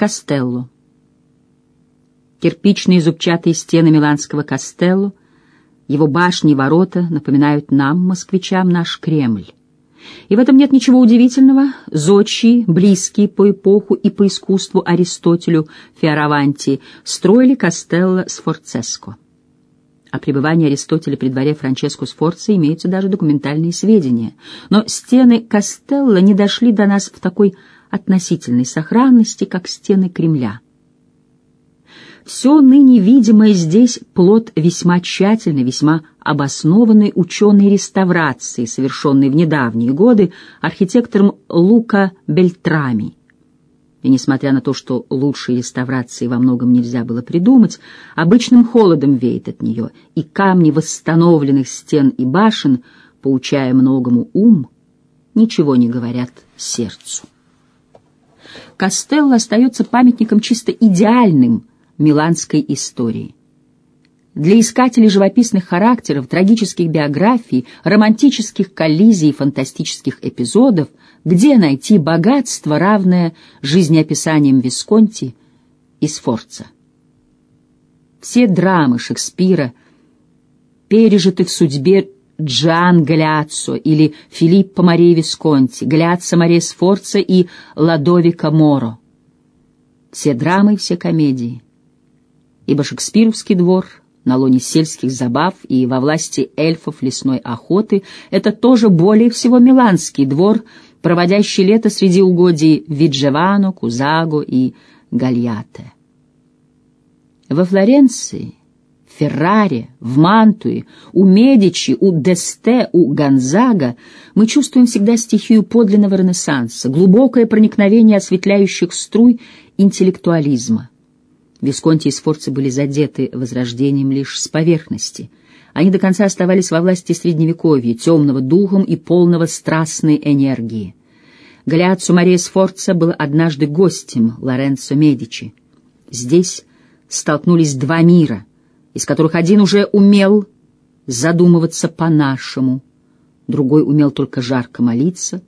Кастелло. Кирпичные зубчатые стены Миланского Кастелло, его башни и ворота напоминают нам, москвичам, наш Кремль. И в этом нет ничего удивительного. Зодчие, близкие по эпоху и по искусству Аристотелю Фиараванти, строили Кастелло Сфорцеско. О пребывании Аристотеля при дворе Франческо Сфорца имеются даже документальные сведения. Но стены Кастелло не дошли до нас в такой относительной сохранности, как стены Кремля. Все ныне видимое здесь — плод весьма тщательной, весьма обоснованной ученой реставрации, совершенной в недавние годы архитектором Лука Бельтрами. И несмотря на то, что лучшей реставрации во многом нельзя было придумать, обычным холодом веет от нее, и камни восстановленных стен и башен, поучая многому ум, ничего не говорят сердцу. Кастелло остается памятником чисто идеальным, миланской истории. Для искателей живописных характеров, трагических биографий, романтических коллизий и фантастических эпизодов, где найти богатство, равное жизнеописаниям Висконти и Сфорца? Все драмы Шекспира пережиты в судьбе Джан Галиаццо или Филиппо Мария Висконти, Галиаццо Мария Сфорца и Ладовика Моро. Все драмы все комедии — ибо шекспировский двор на лоне сельских забав и во власти эльфов лесной охоты — это тоже более всего миланский двор, проводящий лето среди угодий Виджевано, Кузаго и Гальяте. Во Флоренции, Ферраре, в Мантуе, у Медичи, у Десте, у Гонзага мы чувствуем всегда стихию подлинного Ренессанса, глубокое проникновение осветляющих струй интеллектуализма. Висконти и Сфорцы были задеты возрождением лишь с поверхности. Они до конца оставались во власти Средневековья, темного духом и полного страстной энергии. Галиаццо Мария Сфорца был однажды гостем Лоренцо Медичи. Здесь столкнулись два мира, из которых один уже умел задумываться по-нашему, другой умел только жарко молиться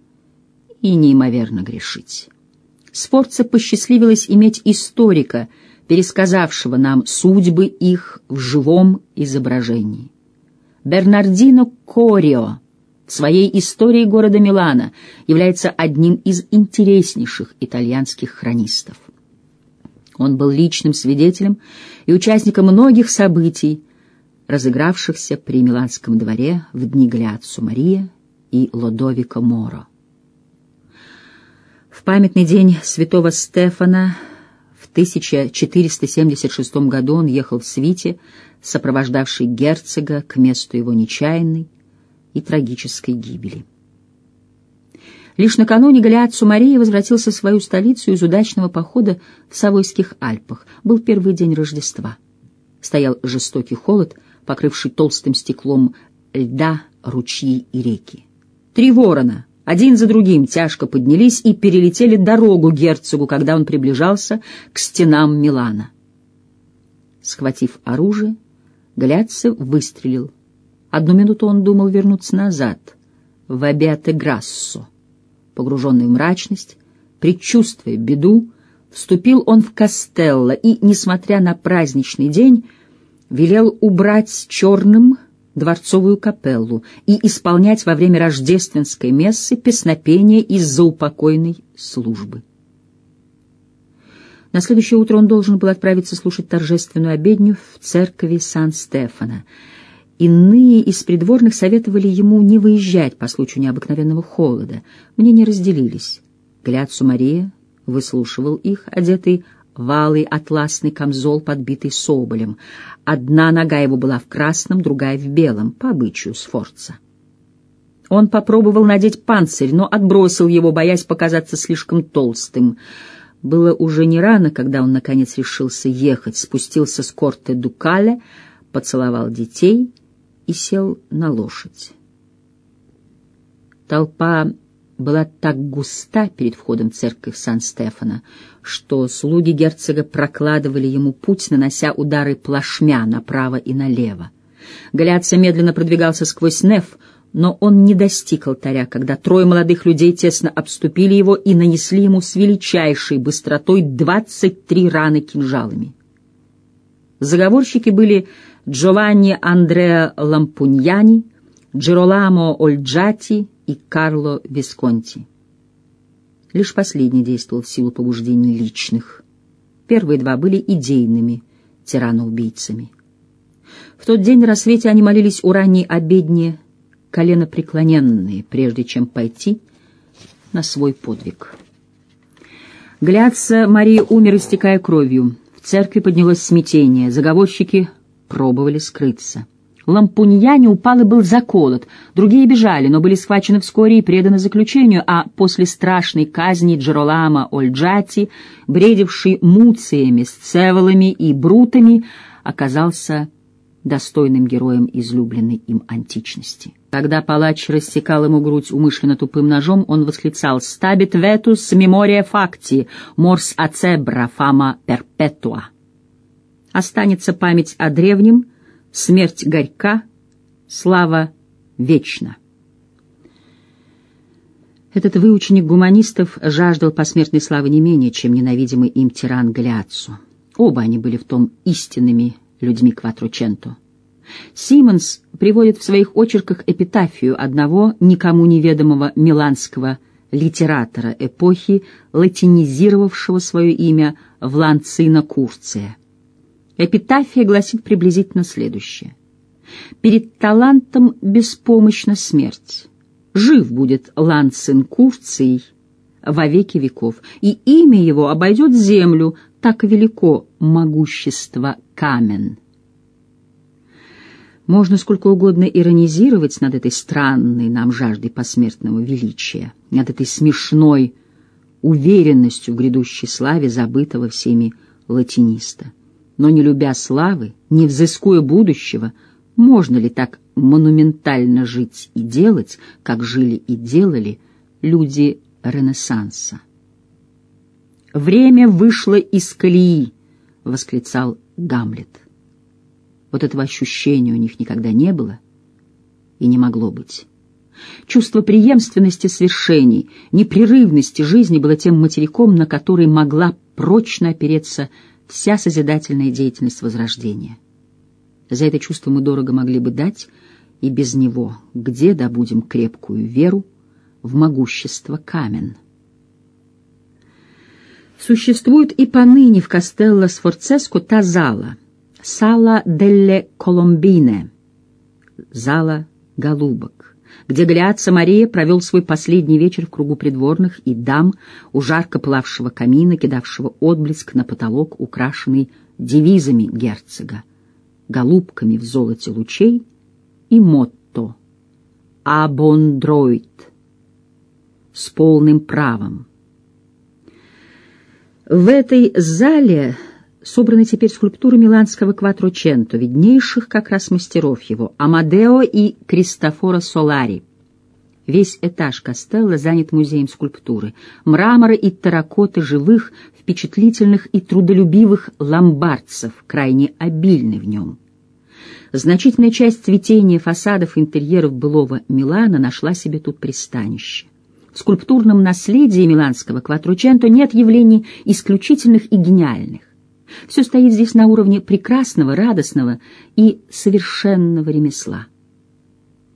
и неимоверно грешить. Сфорца посчастливилось иметь историка — пересказавшего нам судьбы их в живом изображении. Бернардино Корио в своей истории города Милана является одним из интереснейших итальянских хронистов. Он был личным свидетелем и участником многих событий, разыгравшихся при Миланском дворе в дни Гляццо Мария и Лодовико Моро. В памятный день святого Стефана 1476 году он ехал в свите, сопровождавший герцога к месту его нечаянной и трагической гибели. Лишь накануне Галиаццо Мария возвратился в свою столицу из удачного похода в Савойских Альпах. Был первый день Рождества. Стоял жестокий холод, покрывший толстым стеклом льда ручьи и реки. Три ворона — один за другим тяжко поднялись и перелетели дорогу герцогу, когда он приближался к стенам Милана. Схватив оружие, Гляццев выстрелил. Одну минуту он думал вернуться назад, в Абиате-Грассо. Погруженный в мрачность, предчувствуя беду, вступил он в Кастелло и, несмотря на праздничный день, велел убрать черным дворцовую капеллу и исполнять во время рождественской мессы песнопения из-за упокойной службы. На следующее утро он должен был отправиться слушать торжественную обедню в церкви Сан-Стефана. Иные из придворных советовали ему не выезжать по случаю необыкновенного холода. Мнения разделились. Гляцу Мария выслушивал их, одетый валый атласный камзол, подбитый соболем. Одна нога его была в красном, другая в белом, по обычаю Сфорца. Он попробовал надеть панцирь, но отбросил его, боясь показаться слишком толстым. Было уже не рано, когда он, наконец, решился ехать, спустился с корты Дукаля, поцеловал детей и сел на лошадь. Толпа была так густа перед входом в церковь Сан-Стефана, что слуги герцога прокладывали ему путь, нанося удары плашмя направо и налево. Галяца медленно продвигался сквозь неф, но он не достиг алтаря, когда трое молодых людей тесно обступили его и нанесли ему с величайшей быстротой двадцать три раны кинжалами. Заговорщики были Джованни Андреа Лампуньяни, Джероламо Ольджати и Карло Висконти. Лишь последний действовал в силу побуждений личных. Первые два были идейными тираноубийцами. В тот день на рассвете они молились у ранней обедни, коленопреклоненные, прежде чем пойти на свой подвиг. Гляться, Мария умер, истекая кровью. В церкви поднялось смятение, заговорщики пробовали скрыться. Лампуньяне упал и был заколот, другие бежали, но были схвачены вскоре и преданы заключению, а после страшной казни Джеролама Ольджати, бредивший муциями, сцеволами и брутами, оказался достойным героем излюбленной им античности. Когда палач рассекал ему грудь умышленно тупым ножом, он восклицал «Стабит ветус мемория факти, морс ацебра фама перпетуа». Останется память о древнем, смерть горька, слава вечна. Этот выученик гуманистов жаждал посмертной славы не менее, чем ненавидимый им тиран Галиаццо. Оба они были в том истинными людьми Кватрученто. Симмонс приводит в своих очерках эпитафию одного никому неведомого миланского литератора эпохи, латинизировавшего свое имя в Ланцино Курция. Эпитафия гласит приблизительно следующее. «Перед талантом беспомощна смерть. Жив будет Ланцин Курций во веки веков, и имя его обойдет землю, так велико могущество камен». Можно сколько угодно иронизировать над этой странной нам жаждой посмертного величия, над этой смешной уверенностью в грядущей славе забытого всеми латиниста но не любя славы, не взыскуя будущего, можно ли так монументально жить и делать, как жили и делали люди Ренессанса? «Время вышло из колеи», — восклицал Гамлет. Вот этого ощущения у них никогда не было и не могло быть. Чувство преемственности свершений, непрерывности жизни было тем материком, на который могла прочно опереться вся созидательная деятельность Возрождения. За это чувство мы дорого могли бы дать, и без него где добудем крепкую веру в могущество камен. Существует и поныне в Кастелло Сфорцеско та зала, сала делле Коломбине, зала голубок где Галиатца Мария провел свой последний вечер в кругу придворных и дам у жарко плавшего камина, кидавшего отблеск на потолок, украшенный девизами герцога, голубками в золоте лучей и мотто «Абондроид» с полным правом. В этой зале собраны теперь скульптуры миланского Кватроченто, виднейших как раз мастеров его, Амадео и Кристофора Солари. Весь этаж Костелла занят музеем скульптуры, мрамора и терракоты живых, впечатлительных и трудолюбивых ломбардцев, крайне обильны в нем. Значительная часть цветения фасадов интерьеров былого Милана нашла себе тут пристанище. В скульптурном наследии миланского Кватроченто нет явлений исключительных и гениальных. Все стоит здесь на уровне прекрасного, радостного и совершенного ремесла.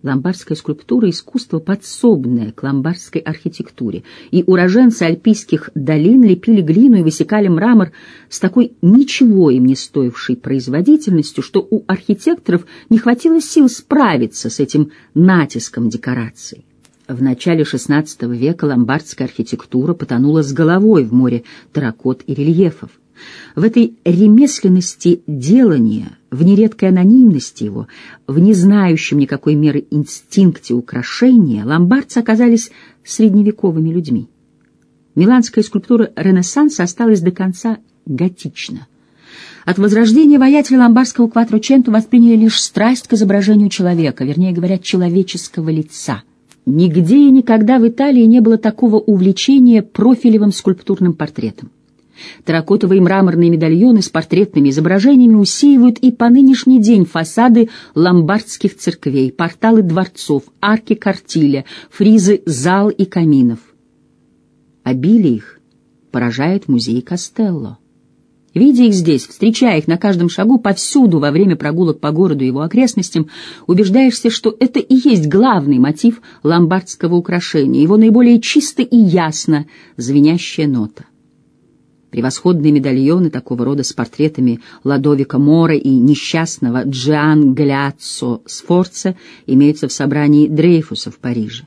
Ломбардская скульптура — искусство подсобное к ломбардской архитектуре, и уроженцы альпийских долин лепили глину и высекали мрамор с такой ничего им не стоившей производительностью, что у архитекторов не хватило сил справиться с этим натиском декораций. В начале XVI века ломбардская архитектура потонула с головой в море терракот и рельефов. В этой ремесленности делания, в нередкой анонимности его, в незнающем никакой меры инстинкте украшения, ломбардцы оказались средневековыми людьми. Миланская скульптура Ренессанса осталась до конца готична. От возрождения воятели ломбардского кватроченту восприняли лишь страсть к изображению человека, вернее говоря, человеческого лица. Нигде и никогда в Италии не было такого увлечения профилевым скульптурным портретом. Терракотовые мраморные медальоны с портретными изображениями усеивают и по нынешний день фасады ломбардских церквей, порталы дворцов, арки картиля, фризы зал и каминов. Обилие их поражает музей Костелло. Видя их здесь, встречая их на каждом шагу, повсюду во время прогулок по городу и его окрестностям, убеждаешься, что это и есть главный мотив ломбардского украшения, его наиболее чисто и ясно звенящая нота. Превосходные медальоны такого рода с портретами Ладовика Мора и несчастного Джиан Галяццо Сфорца имеются в собрании Дрейфуса в Париже.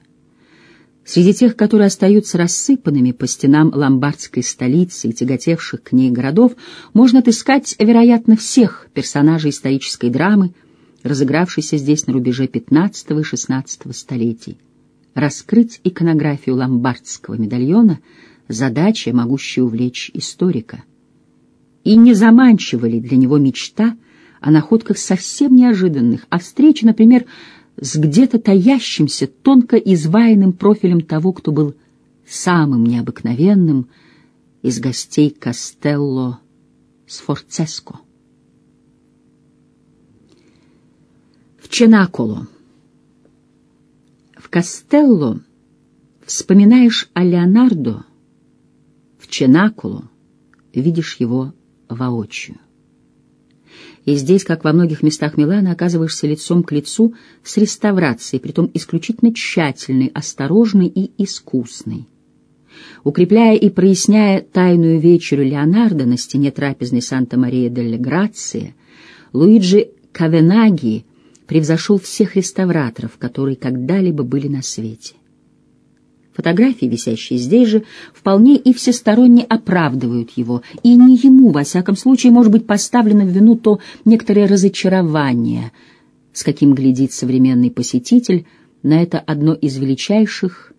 Среди тех, которые остаются рассыпанными по стенам ломбардской столицы и тяготевших к ней городов, можно отыскать, вероятно, всех персонажей исторической драмы, разыгравшейся здесь на рубеже XV и XVI столетий. Раскрыть иконографию ломбардского медальона — задача, могущая увлечь историка. И не заманчива ли для него мечта о находках совсем неожиданных, о встрече, например, с где-то таящимся, тонко изваянным профилем того, кто был самым необыкновенным из гостей Кастелло Сфорцеско. В Ченаколо. В Кастелло вспоминаешь о Леонардо, Ченакулу, видишь его воочию. И здесь, как во многих местах Милана, оказываешься лицом к лицу с реставрацией, притом исключительно тщательной, осторожной и искусной. Укрепляя и проясняя тайную вечерю Леонардо на стене трапезной Санта-Мария-дель-Грация, Луиджи Кавенаги превзошел всех реставраторов, которые когда-либо были на свете. Фотографии, висящие здесь же, вполне и всесторонне оправдывают его, и не ему, во всяком случае, может быть поставлено в вину то некоторое разочарование, с каким глядит современный посетитель на это одно из величайших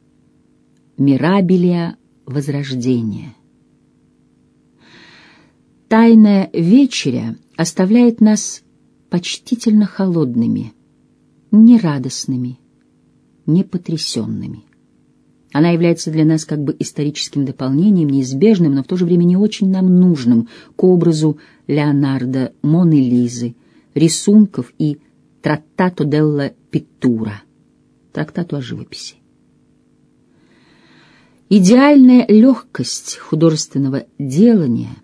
мирабилия Возрождения. Тайная вечеря оставляет нас почтительно холодными, нерадостными, непотрясенными. Она является для нас как бы историческим дополнением, неизбежным, но в то же время не очень нам нужным к образу Леонардо, Моны Лизы, рисунков и Трактато делла Питтура, трактату о живописи. Идеальная легкость художественного делания,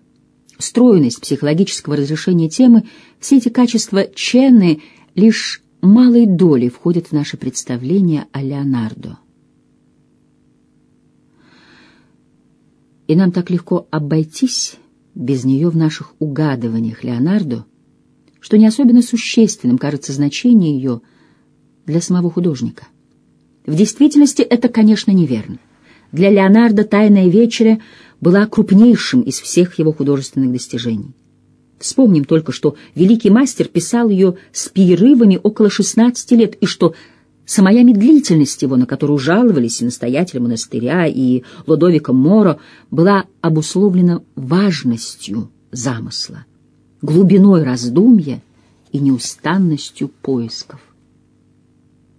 стройность психологического разрешения темы — все эти качества Чены лишь малой долей входят в наше представление о Леонардо. И нам так легко обойтись без нее в наших угадываниях Леонардо, что не особенно существенным кажется значение ее для самого художника. В действительности это, конечно, неверно. Для Леонардо «Тайная вечеря» была крупнейшим из всех его художественных достижений. Вспомним только, что великий мастер писал ее с перерывами около 16 лет, и что Самая медлительность его, на которую жаловались и настоятель монастыря, и Лодовика Моро, была обусловлена важностью замысла, глубиной раздумья и неустанностью поисков.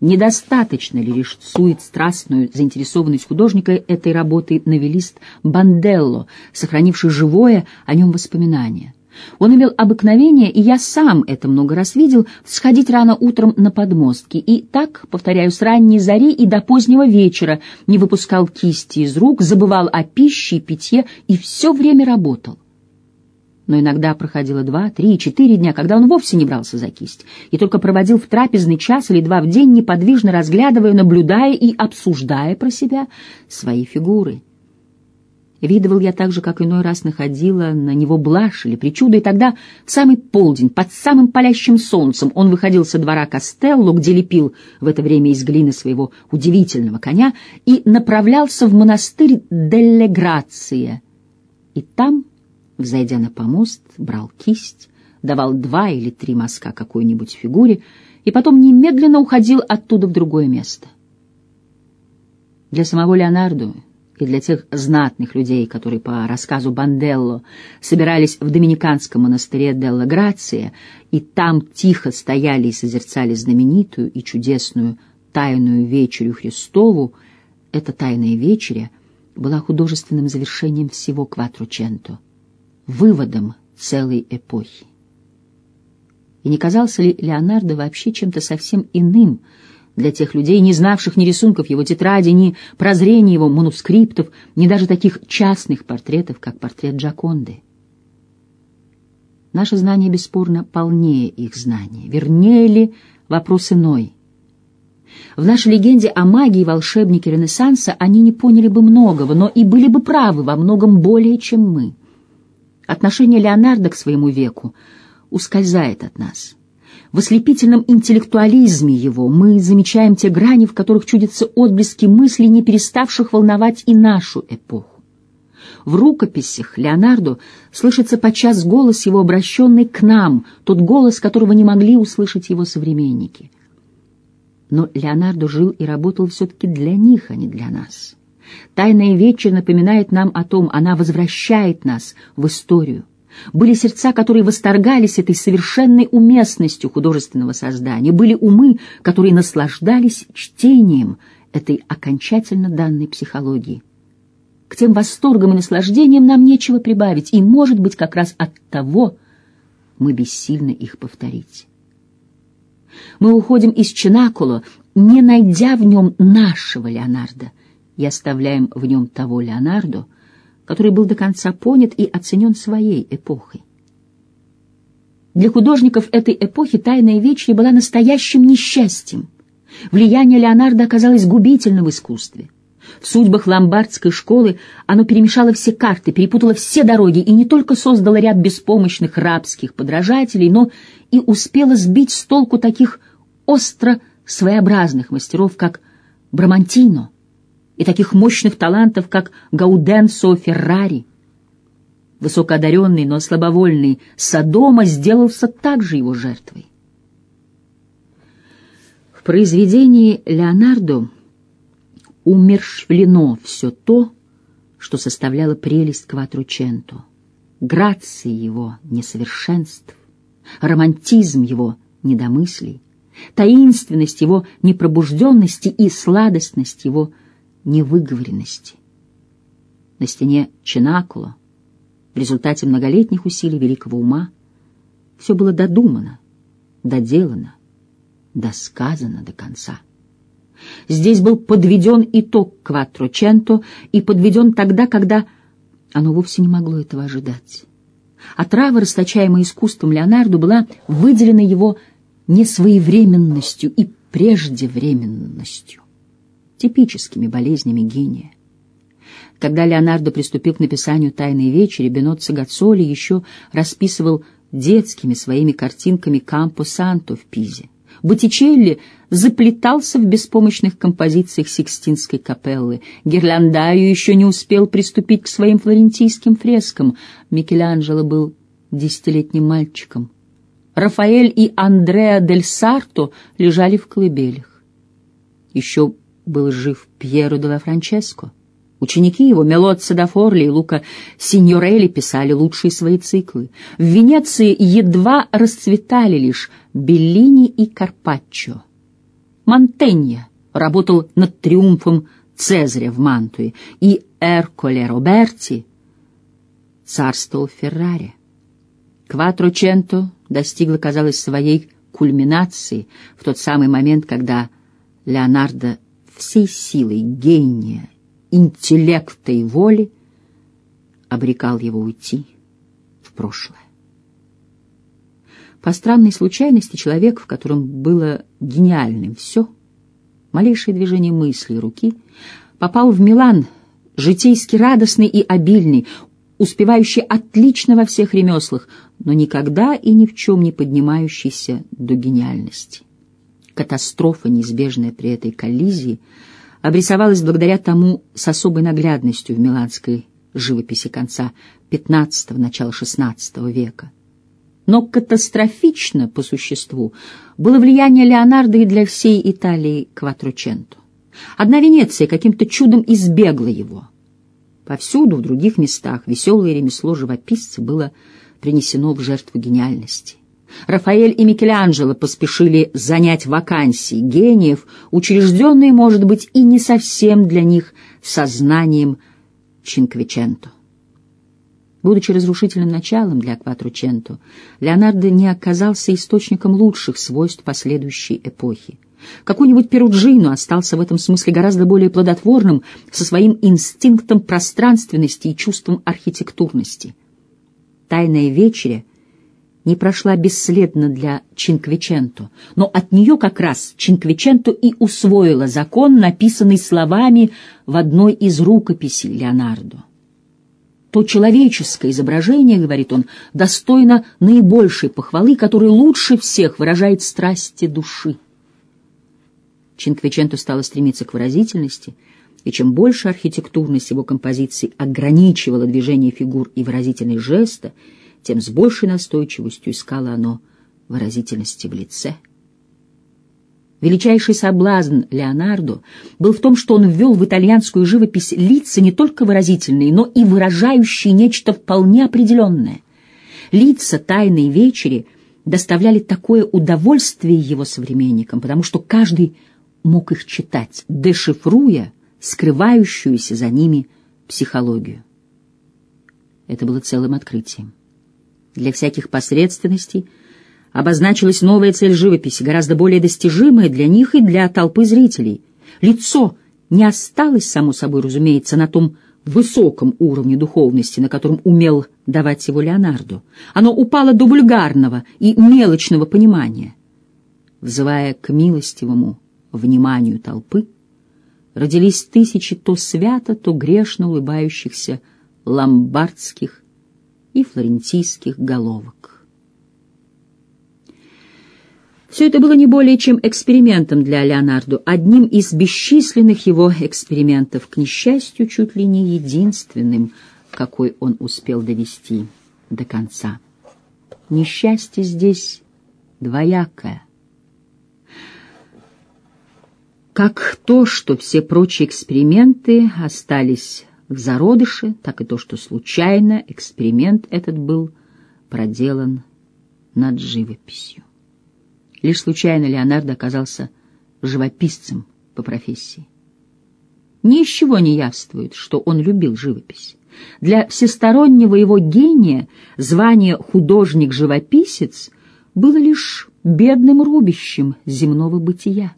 Недостаточно ли рисует страстную заинтересованность художника этой работы новелист Банделло, сохранивший живое о нем воспоминание? Он имел обыкновение, и я сам это много раз видел, сходить рано утром на подмостки, и так, повторяю, с ранней зари и до позднего вечера не выпускал кисти из рук, забывал о пище и питье и все время работал. Но иногда проходило два, три, четыре дня, когда он вовсе не брался за кисть, и только проводил в трапезный час или два в день, неподвижно разглядывая, наблюдая и обсуждая про себя свои фигуры. Видывал я также, как иной раз находила на него блажь или причуда, и тогда в самый полдень, под самым палящим солнцем, он выходил со двора Костелло, где лепил в это время из глины своего удивительного коня, и направлялся в монастырь Делле Грация. И там, взойдя на помост, брал кисть, давал два или три мазка какой-нибудь фигуре, и потом немедленно уходил оттуда в другое место. Для самого Леонардо и для тех знатных людей, которые по рассказу Банделло собирались в доминиканском монастыре Делла Грация и там тихо стояли и созерцали знаменитую и чудесную тайную вечерю Христову, эта тайная вечеря была художественным завершением всего Кватрученто. выводом целой эпохи. И не казался ли Леонардо вообще чем-то совсем иным для тех людей, не знавших ни рисунков его тетради, ни прозрений его манускриптов, ни даже таких частных портретов, как портрет Джаконды? Наше знание бесспорно полнее их знания. Вернее ли, вопрос иной. В нашей легенде о магии волшебнике Ренессанса они не поняли бы многого, но и были бы правы во многом более, чем мы. Отношение Леонардо к своему веку ускользает от нас. В ослепительном интеллектуализме его мы замечаем те грани, в которых чудятся отблески мыслей, не переставших волновать и нашу эпоху. В рукописях Леонардо слышится подчас голос его, обращенный к нам, тот голос, которого не могли услышать его современники. Но Леонардо жил и работал все-таки для них, а не для нас. Тайная вечер напоминает нам о том, она возвращает нас в историю. Были сердца, которые восторгались этой совершенной уместностью художественного создания, были умы, которые наслаждались чтением этой окончательно данной психологии. К тем восторгам и наслаждениям нам нечего прибавить, и, может быть, как раз от того мы бессильны их повторить. Мы уходим из Чинакула, не найдя в нем нашего Леонардо, и оставляем в нем того Леонардо, который был до конца понят и оценен своей эпохой. Для художников этой эпохи «Тайная вечеря» была настоящим несчастьем. Влияние Леонардо оказалось губительным в искусстве. В судьбах ломбардской школы оно перемешало все карты, перепутало все дороги и не только создало ряд беспомощных рабских подражателей, но и успело сбить с толку таких остро своеобразных мастеров, как Брамантино, и таких мощных талантов, как Гауденсо Феррари. Высокоодаренный, но слабовольный Содома сделался также его жертвой. В произведении Леонардо умерщвлено все то, что составляло прелесть Кватрученто, грации его несовершенств, романтизм его недомыслий, таинственность его непробужденности и сладостность его невыговоренности. На стене Чинакула, в результате многолетних усилий великого ума, все было додумано, доделано, досказано до конца. Здесь был подведен итог Кватроченто и подведен тогда, когда оно вовсе не могло этого ожидать. Отрава, расточаемая искусством Леонардо, была выделена его несвоевременностью и преждевременностью типическими болезнями гения. Когда Леонардо приступил к написанию «Тайной вечери», Беноццо Гацоли еще расписывал детскими своими картинками Кампо Санто в Пизе. Боттичелли заплетался в беспомощных композициях Сикстинской капеллы. Гирляндаю еще не успел приступить к своим флорентийским фрескам. Микеланджело был десятилетним мальчиком. Рафаэль и Андреа дель Сарто лежали в колыбелях. Еще был жив Пьеро де Франческо. Ученики его, Мелоццо да Форли и Лука Синьорелли, писали лучшие свои циклы. В Венеции едва расцветали лишь Беллини и Карпаччо. Монтенья работал над триумфом Цезаря в Мантуе, и Эрколе Роберти царствовал в Ферраре. Кватроченто достигла, казалось, своей кульминации в тот самый момент, когда Леонардо всей силой гения, интеллекта и воли обрекал его уйти в прошлое. По странной случайности человек, в котором было гениальным все, малейшее движение мысли руки, попал в Милан, житейски радостный и обильный, успевающий отлично во всех ремеслах, но никогда и ни в чем не поднимающийся до гениальности катастрофа, неизбежная при этой коллизии, обрисовалась благодаря тому с особой наглядностью в миланской живописи конца XV – начала XVI века. Но катастрофично по существу было влияние Леонардо и для всей Италии Кватроченто. Одна Венеция каким-то чудом избегла его. Повсюду, в других местах, веселое ремесло живописца было принесено в жертву гениальности. Рафаэль и Микеланджело поспешили занять вакансии гениев, учрежденные, может быть, и не совсем для них сознанием Чинквиченто. Будучи разрушительным началом для Кватрученто, Леонардо не оказался источником лучших свойств последующей эпохи. Какой-нибудь Перуджино остался в этом смысле гораздо более плодотворным со своим инстинктом пространственности и чувством архитектурности. «Тайная вечеря» не прошла бесследно для Чинквиченто, но от нее как раз Чинквиченто и усвоила закон, написанный словами в одной из рукописей Леонардо. То человеческое изображение, говорит он, достойно наибольшей похвалы, которое лучше всех выражает страсти души. Чинквиченто стало стремиться к выразительности, и чем больше архитектурность его композиций ограничивала движение фигур и выразительность жеста, тем с большей настойчивостью искало оно выразительности в лице. Величайший соблазн Леонардо был в том, что он ввел в итальянскую живопись лица не только выразительные, но и выражающие нечто вполне определенное. Лица тайной вечери доставляли такое удовольствие его современникам, потому что каждый мог их читать, дешифруя скрывающуюся за ними психологию. Это было целым открытием. Для всяких посредственностей обозначилась новая цель живописи, гораздо более достижимая для них и для толпы зрителей. Лицо не осталось, само собой разумеется, на том высоком уровне духовности, на котором умел давать его Леонардо. Оно упало до вульгарного и мелочного понимания. Взывая к милостивому вниманию толпы, родились тысячи то свято, то грешно улыбающихся ломбардских и флорентийских головок. Все это было не более чем экспериментом для Леонардо, одним из бесчисленных его экспериментов, к несчастью, чуть ли не единственным, какой он успел довести до конца. Несчастье здесь двоякое. Как то, что все прочие эксперименты остались в зародыше, так и то, что случайно эксперимент этот был проделан над живописью. Лишь случайно Леонардо оказался живописцем по профессии. Ни из чего не явствует, что он любил живопись. Для всестороннего его гения звание художник-живописец было лишь бедным рубищем земного бытия.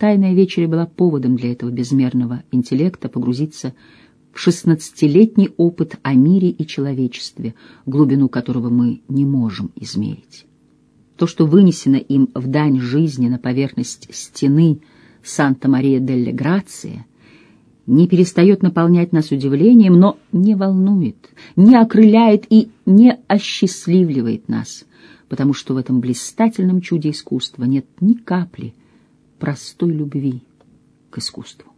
Тайная вечеря была поводом для этого безмерного интеллекта погрузиться в шестнадцатилетний опыт о мире и человечестве, глубину которого мы не можем измерить. То, что вынесено им в дань жизни на поверхность стены Санта-Мария-дель-Грация, не перестает наполнять нас удивлением, но не волнует, не окрыляет и не осчастливливает нас, потому что в этом блистательном чуде искусства нет ни капли простой любви к искусству.